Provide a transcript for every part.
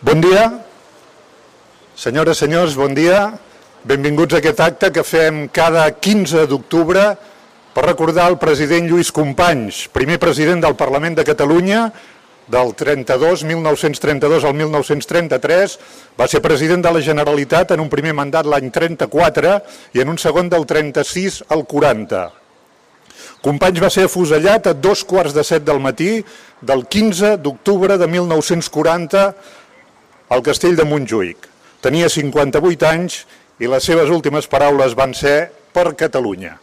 Bon dia. Senyores, senyors, bon dia. Benvinguts a aquest acte que fem cada 15 d'octubre per recordar el president Lluís Companys, primer president del Parlament de Catalunya del 32, 1932 al 1933, va ser president de la Generalitat en un primer mandat l'any 34 i en un segon del 36 al 40. Companys va ser afusellat a dos quarts de set del matí del 15 d'octubre de 1940 al castell de Montjuïc. Tenia 58 anys i les seves últimes paraules van ser per Catalunya.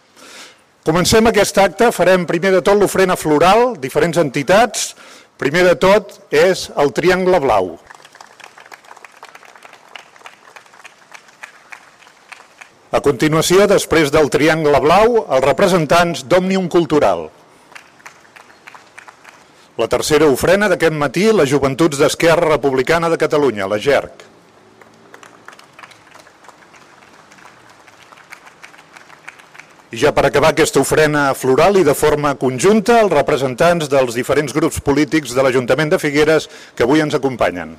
Comencem aquest acte, farem primer de tot l'ofrena floral, diferents entitats. Primer de tot és el Triangle Blau. A continuació, després del Triangle Blau, els representants d'Òmnium Cultural. La tercera ofrena d'aquest matí, les Joventuts d'Esquerra Republicana de Catalunya, la GERC. I ja per acabar aquesta ofrena floral i de forma conjunta, els representants dels diferents grups polítics de l'Ajuntament de Figueres que avui ens acompanyen.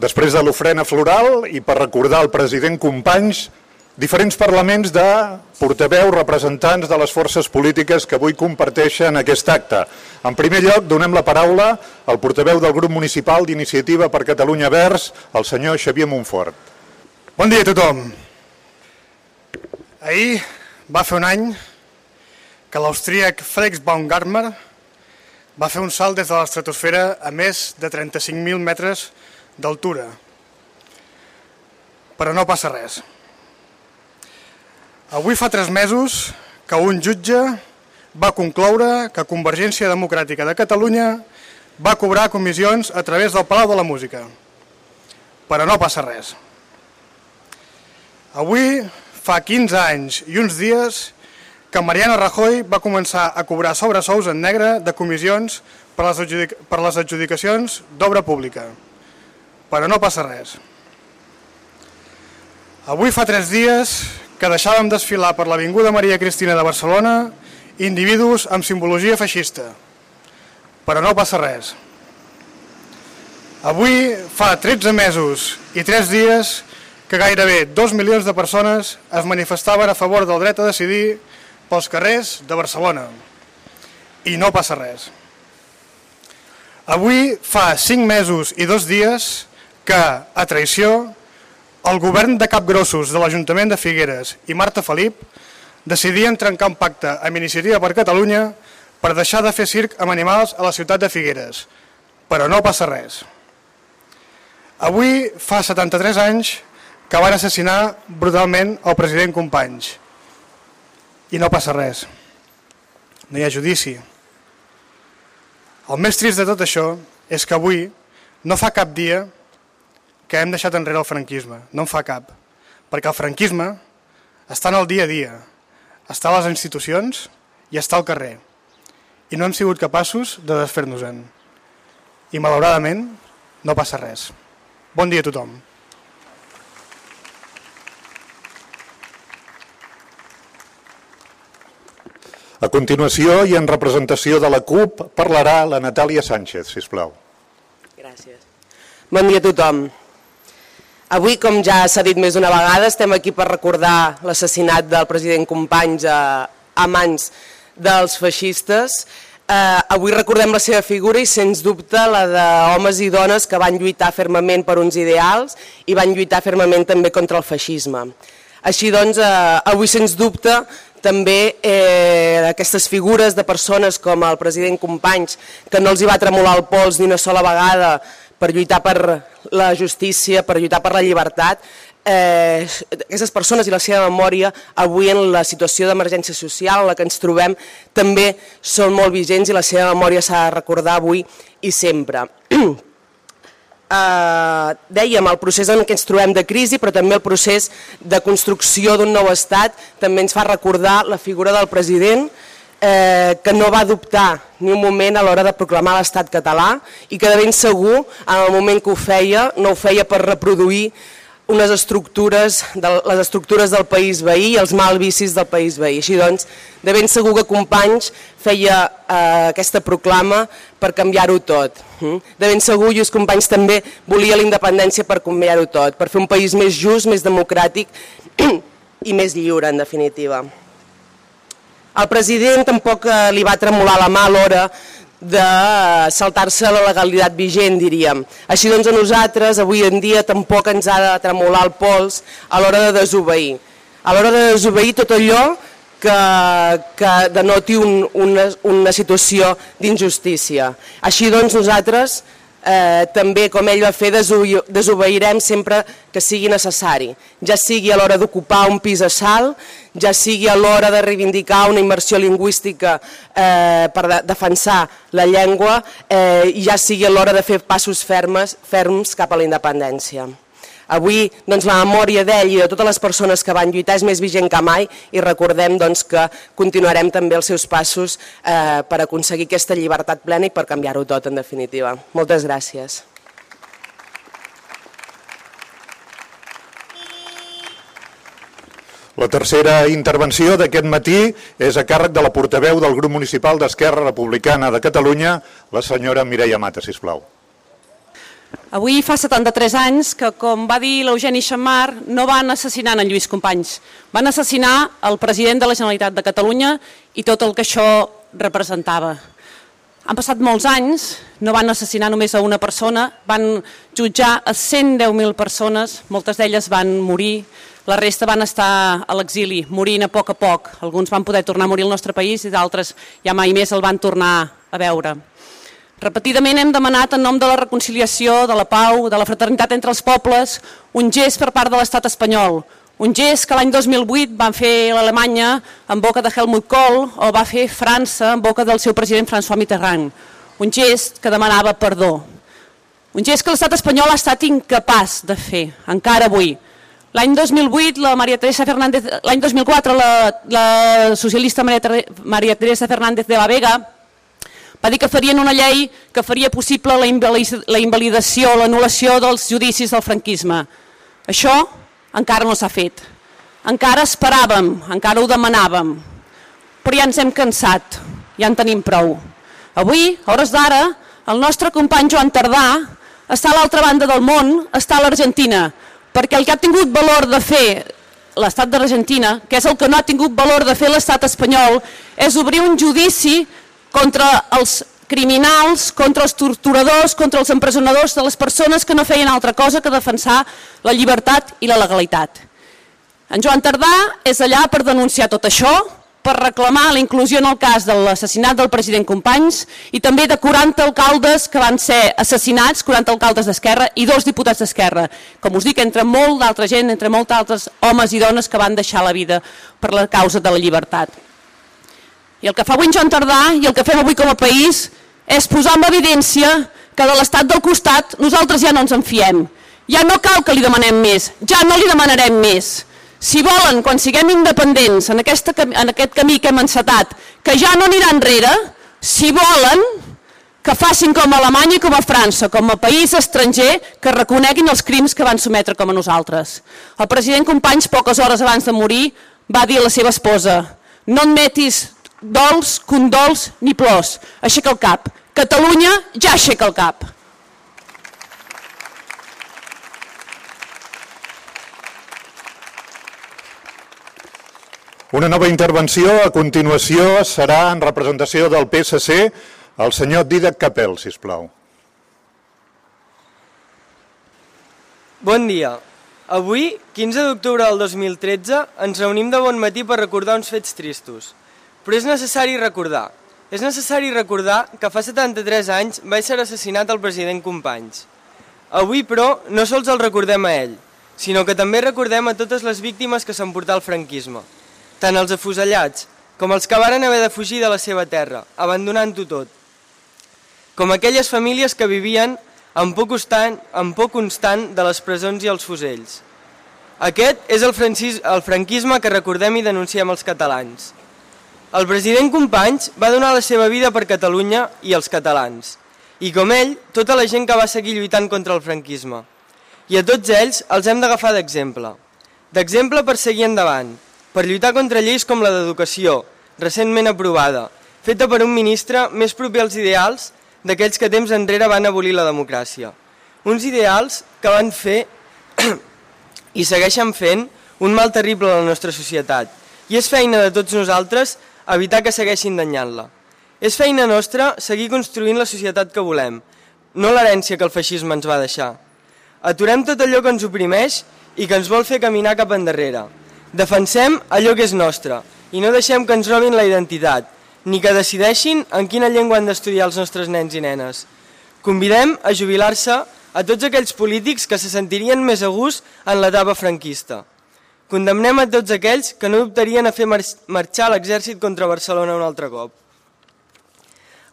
Després de l'ofrena floral i per recordar el president Companys, diferents parlaments de portaveus representants de les forces polítiques que avui comparteixen aquest acte. En primer lloc, donem la paraula al portaveu del grup municipal d'Iniciativa per Catalunya Verds, el senyor Xavier Montfort. Bon dia a tothom. Ahir va fer un any que l'austríac Felix Baumgartner va fer un salt des de l'estratosfera a més de 35.000 metres d'altura. Però no passa res. Avui fa tres mesos que un jutge va concloure que Convergència Democràtica de Catalunya va cobrar comissions a través del Palau de la Música. Però no passa res. Avui fa 15 anys i uns dies que Mariano Rajoy va començar a cobrar sobresous en negre de comissions per les, adjudic per les adjudicacions d'obra pública però no passa res. Avui fa tres dies que deixàvem desfilar per l'Avinguda Maria Cristina de Barcelona individus amb simbologia feixista, però no passa res. Avui fa 13 mesos i 3 dies que gairebé 2 milions de persones es manifestaven a favor del dret a decidir pels carrers de Barcelona. I no passa res. Avui fa 5 mesos i 2 dies que, a traïció, el govern de capgrossos de l'Ajuntament de Figueres i Marta Felip decidien trencar un pacte amb Iniciativa per Catalunya per deixar de fer circ amb animals a la ciutat de Figueres. Però no passa res. Avui fa 73 anys que van assassinar brutalment el president Companys. I no passa res. No hi ha judici. El més trist de tot això és que avui no fa cap dia que hem deixat enrere el franquisme. No en fa cap. Perquè el franquisme està en el dia a dia, està a les institucions i està al carrer. I no hem sigut capaços de desfer-nos-en. I malauradament no passa res. Bon dia a tothom. A continuació i en representació de la CUP parlarà la Natàlia Sánchez, si plau. Gràcies. Bon dia a tothom. Avui, com ja s'ha dit més d'una vegada, estem aquí per recordar l'assassinat del president Companys a, a mans dels feixistes. Eh, avui recordem la seva figura i, sens dubte, la d'homes i dones que van lluitar fermament per uns ideals i van lluitar fermament també contra el feixisme. Així doncs, eh, avui, sens dubte, també eh, aquestes figures de persones com el president Companys, que no els hi va tremolar el pols ni una sola vegada per lluitar per la justícia, per lluitar per la llibertat, eh, aquestes persones i la seva memòria avui en la situació d'emergència social en la que ens trobem també són molt vigents i la seva memòria s'ha de recordar avui i sempre. Eh, dèiem, el procés en què ens trobem de crisi, però també el procés de construcció d'un nou estat també ens fa recordar la figura del president, eh, que no va dubtar ni un moment a l'hora de proclamar l'estat català i que de ben segur en el moment que ho feia no ho feia per reproduir unes estructures, de les estructures del país veí i els malvicis del país veí. Així doncs, de ben segur que Companys feia eh, aquesta proclama per canviar-ho tot. Hm? De ben segur Lluís Companys també volia la independència per canviar-ho tot, per fer un país més just, més democràtic i més lliure, en definitiva. Al president tampoc eh, li va tremolar la mà a l'hora de saltar-se la legalitat vigent, diríem. Així doncs a nosaltres avui en dia tampoc ens ha de tremolar el pols a l'hora de desobeir. A l'hora de desobeir tot allò que, que denoti un, una, una situació d'injustícia. Així doncs nosaltres eh, també, com ell va fer, desobeirem sempre que sigui necessari, ja sigui a l'hora d'ocupar un pis a salt, ja sigui a l'hora de reivindicar una immersió lingüística eh, per de defensar la llengua, eh, ja sigui a l'hora de fer passos fermes, ferms cap a la independència. Avui doncs, la memòria d'ell i de totes les persones que van lluitar és més vigent que mai i recordem doncs, que continuarem també els seus passos eh, per aconseguir aquesta llibertat plena i per canviar-ho tot, en definitiva. Moltes gràcies. La tercera intervenció d'aquest matí és a càrrec de la portaveu del grup municipal d'Esquerra Republicana de Catalunya, la senyora Mireia Mata, sisplau. Avui fa 73 anys que, com va dir l'Eugeni Xammar, no van assassinar en Lluís Companys. Van assassinar el president de la Generalitat de Catalunya i tot el que això representava. Han passat molts anys, no van assassinar només a una persona, van jutjar a 110.000 persones, moltes d'elles van morir, la resta van estar a l'exili, morint a poc a poc. Alguns van poder tornar a morir al nostre país i d'altres ja mai més el van tornar a veure. Repetidament hem demanat en nom de la reconciliació, de la pau, de la fraternitat entre els pobles, un gest per part de l'estat espanyol, un gest que l'any 2008 van fer l'Alemanya en boca de Helmut Kohl o va fer França en boca del seu president François Mitterrand. Un gest que demanava perdó. Un gest que l'estat espanyol ha estat incapaç de fer, encara avui. L'any 2008, la Maria Teresa Fernández, l'any 2004, la, la socialista Maria, Maria Teresa Fernández de la Vega va dir que farien una llei que faria possible la invalidació, l'anul·lació dels judicis del franquisme. Això encara no s'ha fet. Encara esperàvem, encara ho demanàvem, però ja ens hem cansat, ja en tenim prou. Avui, a hores d'ara, el nostre company Joan Tardà està a l'altra banda del món, està a l'Argentina, perquè el que ha tingut valor de fer l'estat d'Argentina, que és el que no ha tingut valor de fer l'estat espanyol, és obrir un judici contra els criminals, contra els torturadors, contra els empresonadors de les persones que no feien altra cosa que defensar la llibertat i la legalitat. En Joan Tardà és allà per denunciar tot això, per reclamar la inclusió en el cas de l'assassinat del president Companys i també de 40 alcaldes que van ser assassinats, 40 alcaldes d'Esquerra i dos diputats d'Esquerra. Com us dic, entre molt d'altra gent, entre molts altres homes i dones que van deixar la vida per la causa de la llibertat. I el que fa avui en Joan Tardà i el que fem avui com a país és posar en evidència que de l'estat del costat nosaltres ja no ens en fiem. Ja no cal que li demanem més, ja no li demanarem més. Si volen, quan siguem independents en, aquesta, en aquest camí que hem encetat, que ja no anirà enrere, si volen, que facin com a Alemanya i com a França, com a país estranger, que reconeguin els crims que van sometre com a nosaltres. El president Companys, poques hores abans de morir, va dir a la seva esposa no admetis dols, condols ni plors. Aixeca el cap. Catalunya ja aixeca el cap. Una nova intervenció a continuació serà en representació del PSC el senyor Didac Capel, si plau. Bon dia. Avui, 15 d'octubre del 2013, ens reunim de bon matí per recordar uns fets tristos. Però és necessari recordar. És necessari recordar que fa 73 anys va ser assassinat el president Companys. Avui, però, no sols el recordem a ell, sinó que també recordem a totes les víctimes que s'emportà el franquisme, tant els afusellats com els que varen haver de fugir de la seva terra, abandonant-ho tot, com aquelles famílies que vivien en poc, constant, en poc constant de les presons i els fusells. Aquest és el, francis, el franquisme que recordem i denunciem els catalans. El president Companys va donar la seva vida per Catalunya i els catalans, i com ell, tota la gent que va seguir lluitant contra el franquisme. I a tots ells els hem d'agafar d'exemple. D'exemple per seguir endavant, per lluitar contra lleis com la d'educació, recentment aprovada, feta per un ministre més proper als ideals d'aquells que temps enrere van abolir la democràcia. Uns ideals que van fer i segueixen fent un mal terrible a la nostra societat i és feina de tots nosaltres evitar que segueixin danyant-la. És feina nostra seguir construint la societat que volem, no l'herència que el feixisme ens va deixar. Aturem tot allò que ens oprimeix i que ens vol fer caminar cap endarrere. Defensem allò que és nostre i no deixem que ens robin la identitat, ni que decideixin en quina llengua han d'estudiar els nostres nens i nenes. Convidem a jubilar-se a tots aquells polítics que se sentirien més a gust en l'etapa franquista. Condemnem a tots aquells que no dubtarien a fer marxar l'exèrcit contra Barcelona un altre cop.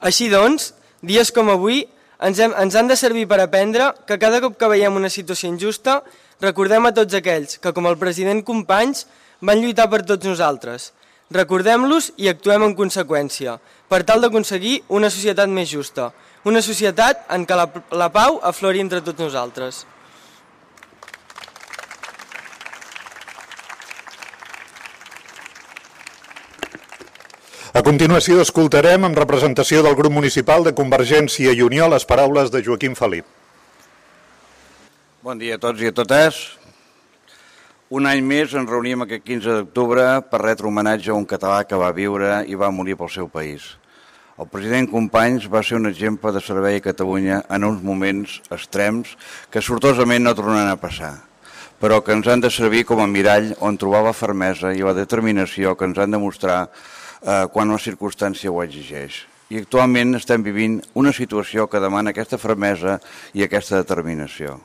Així doncs, dies com avui ens, hem, ens han de servir per aprendre que cada cop que veiem una situació injusta recordem a tots aquells que, com el president Companys, van lluitar per tots nosaltres. Recordem-los i actuem en conseqüència, per tal d'aconseguir una societat més justa, una societat en què la, la pau aflori entre tots nosaltres. A continuació escoltarem en representació del grup municipal de Convergència i Unió les paraules de Joaquim Felip. Bon dia a tots i a totes. Un any més ens reunim aquest 15 d'octubre per retre homenatge a un català que va viure i va morir pel seu país. El president Companys va ser un exemple de servei a Catalunya en uns moments extrems que sortosament no tornaran a passar, però que ens han de servir com a mirall on trobar la fermesa i la determinació que ens han de mostrar eh, quan la circumstància ho exigeix. I actualment estem vivint una situació que demana aquesta fermesa i aquesta determinació.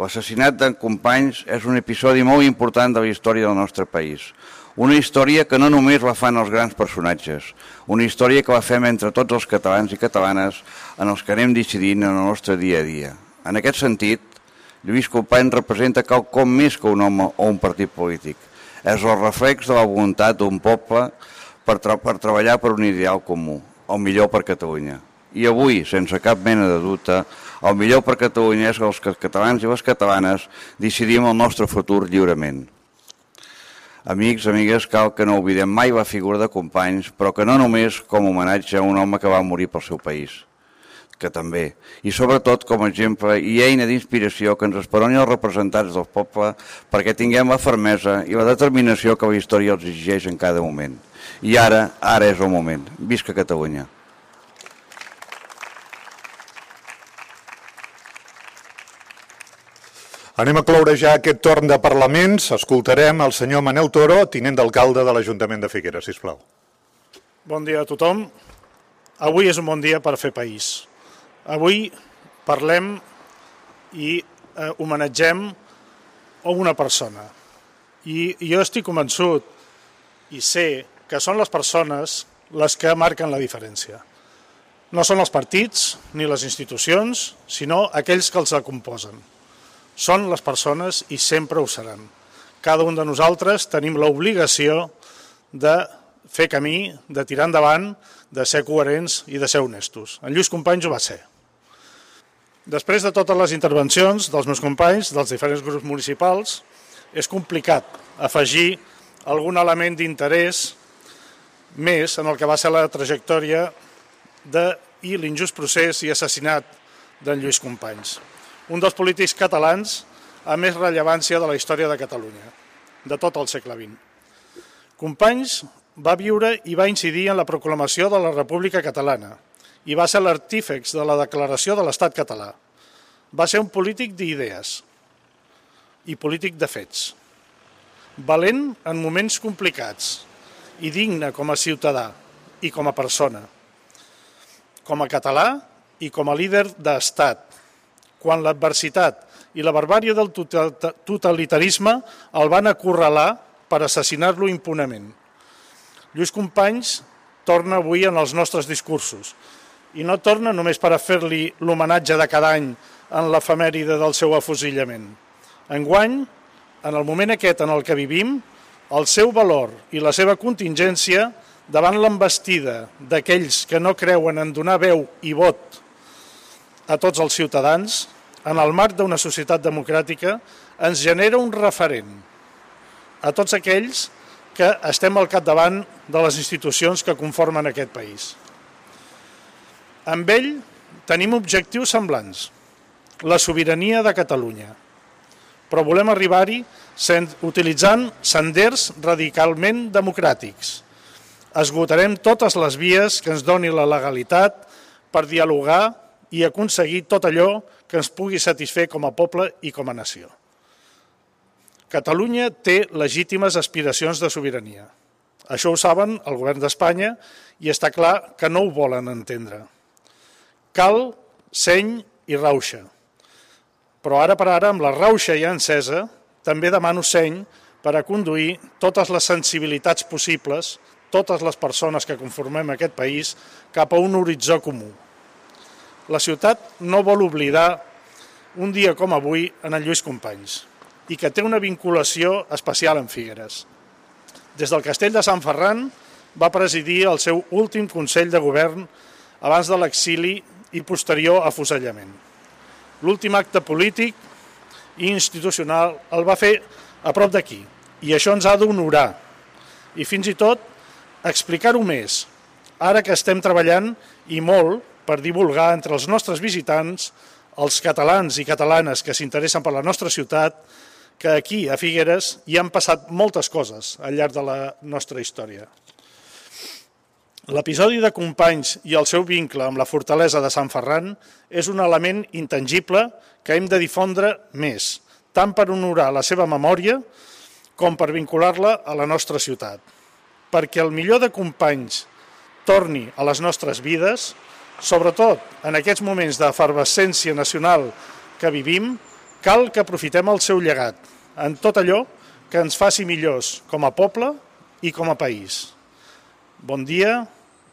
L'assassinat d'en Companys és un episodi molt important de la història del nostre país. Una història que no només la fan els grans personatges, una història que la fem entre tots els catalans i catalanes en els que anem decidint en el nostre dia a dia. En aquest sentit, Lluís Companys representa quelcom més que un home o un partit polític. És el reflex de la voluntat d'un poble per, per treballar per un ideal comú, el millor per Catalunya. I avui, sense cap mena de dubte, el millor per Catalunya és que els catalans i les catalanes decidim el nostre futur lliurement. Amics, amigues, cal que no oblidem mai la figura de companys, però que no només com homenatge a un home que va morir pel seu país, que també, i sobretot com a exemple i eina d'inspiració que ens esperoni els representants del poble perquè tinguem la fermesa i la determinació que la història els exigeix en cada moment. I ara, ara és el moment. Visca Catalunya. Anem a cloure ja aquest torn de parlaments. Escoltarem el senyor Manel Toro, tinent d'alcalde de l'Ajuntament de Figueres, sisplau. Bon dia a tothom. Avui és un bon dia per fer país. Avui parlem i eh, homenatgem a una persona. I jo estic convençut i sé que són les persones les que marquen la diferència. No són els partits ni les institucions, sinó aquells que els composen. Són les persones i sempre ho seran. Cada un de nosaltres tenim l'obligació de fer camí, de tirar endavant, de ser coherents i de ser honestos. En Lluís Companys ho va ser. Després de totes les intervencions dels meus companys, dels diferents grups municipals, és complicat afegir algun element d'interès més en el que va ser la trajectòria de i l'injust procés i assassinat d'en Lluís Companys, un dels polítics catalans a més rellevància de la història de Catalunya, de tot el segle XX. Companys va viure i va incidir en la proclamació de la República Catalana i va ser l'artífex de la declaració de l'Estat català. Va ser un polític d'idees i polític de fets. Valent en moments complicats, i digne com a ciutadà i com a persona, com a català i com a líder d'estat, quan l'adversitat i la barbària del totalitarisme el van acorralar per assassinar-lo impunament. Lluís Companys torna avui en els nostres discursos i no torna només per a fer-li l'homenatge de cada any en l'efemèride del seu afusillament. Enguany, en el moment aquest en el que vivim, el seu valor i la seva contingència davant l'embestida d'aquells que no creuen en donar veu i vot a tots els ciutadans en el marc d'una societat democràtica, ens genera un referent a tots aquells que estem al capdavant de les institucions que conformen aquest país. Amb ell tenim objectius semblants, la sobirania de Catalunya, però volem arribar-hi utilitzant senders radicalment democràtics. Esgotarem totes les vies que ens doni la legalitat per dialogar i aconseguir tot allò que ens pugui satisfer com a poble i com a nació. Catalunya té legítimes aspiracions de sobirania. Això ho saben el govern d'Espanya i està clar que no ho volen entendre. Cal seny i rauxa. Però ara per ara, amb la rauxa ja encesa, també demano seny per a conduir totes les sensibilitats possibles, totes les persones que conformem aquest país, cap a un horitzó comú. La ciutat no vol oblidar un dia com avui en el Lluís Companys i que té una vinculació especial amb Figueres. Des del castell de Sant Ferran va presidir el seu últim Consell de Govern abans de l'exili i posterior afusellament. L'últim acte polític i institucional el va fer a prop d'aquí. I això ens ha d'honorar. I fins i tot explicar-ho més, ara que estem treballant i molt per divulgar entre els nostres visitants, els catalans i catalanes que s'interessen per la nostra ciutat, que aquí, a Figueres, hi han passat moltes coses al llarg de la nostra història. L'episodi de Companys i el seu vincle amb la fortalesa de Sant Ferran és un element intangible que hem de difondre més, tant per honorar la seva memòria com per vincular-la a la nostra ciutat. Perquè el millor de Companys torni a les nostres vides, Sobretot en aquests moments d'efervescència nacional que vivim, cal que aprofitem el seu llegat en tot allò que ens faci millors com a poble i com a país. Bon dia,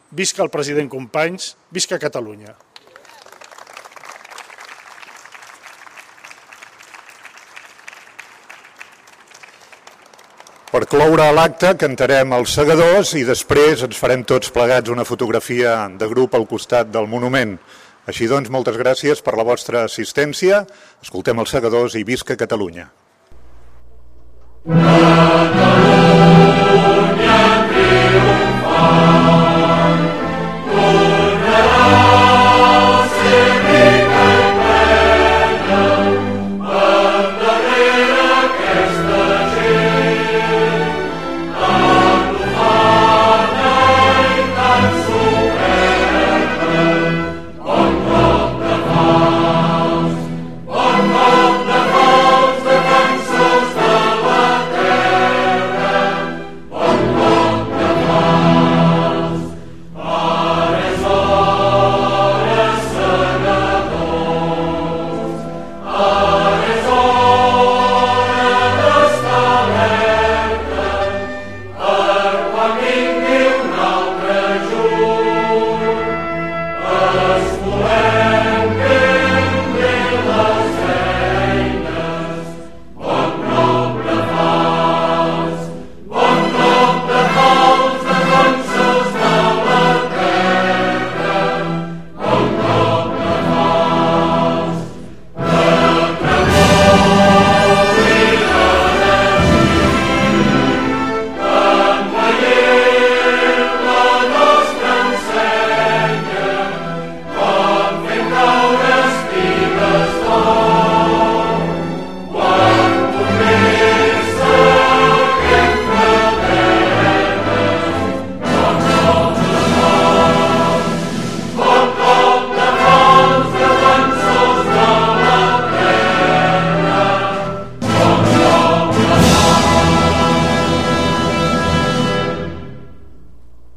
visca el president Companys, visca Catalunya. Per cloure l'acte cantarem els segadors i després ens farem tots plegats una fotografia de grup al costat del monument. Així doncs, moltes gràcies per la vostra assistència. Escoltem els segadors i visca Catalunya. Catalunya.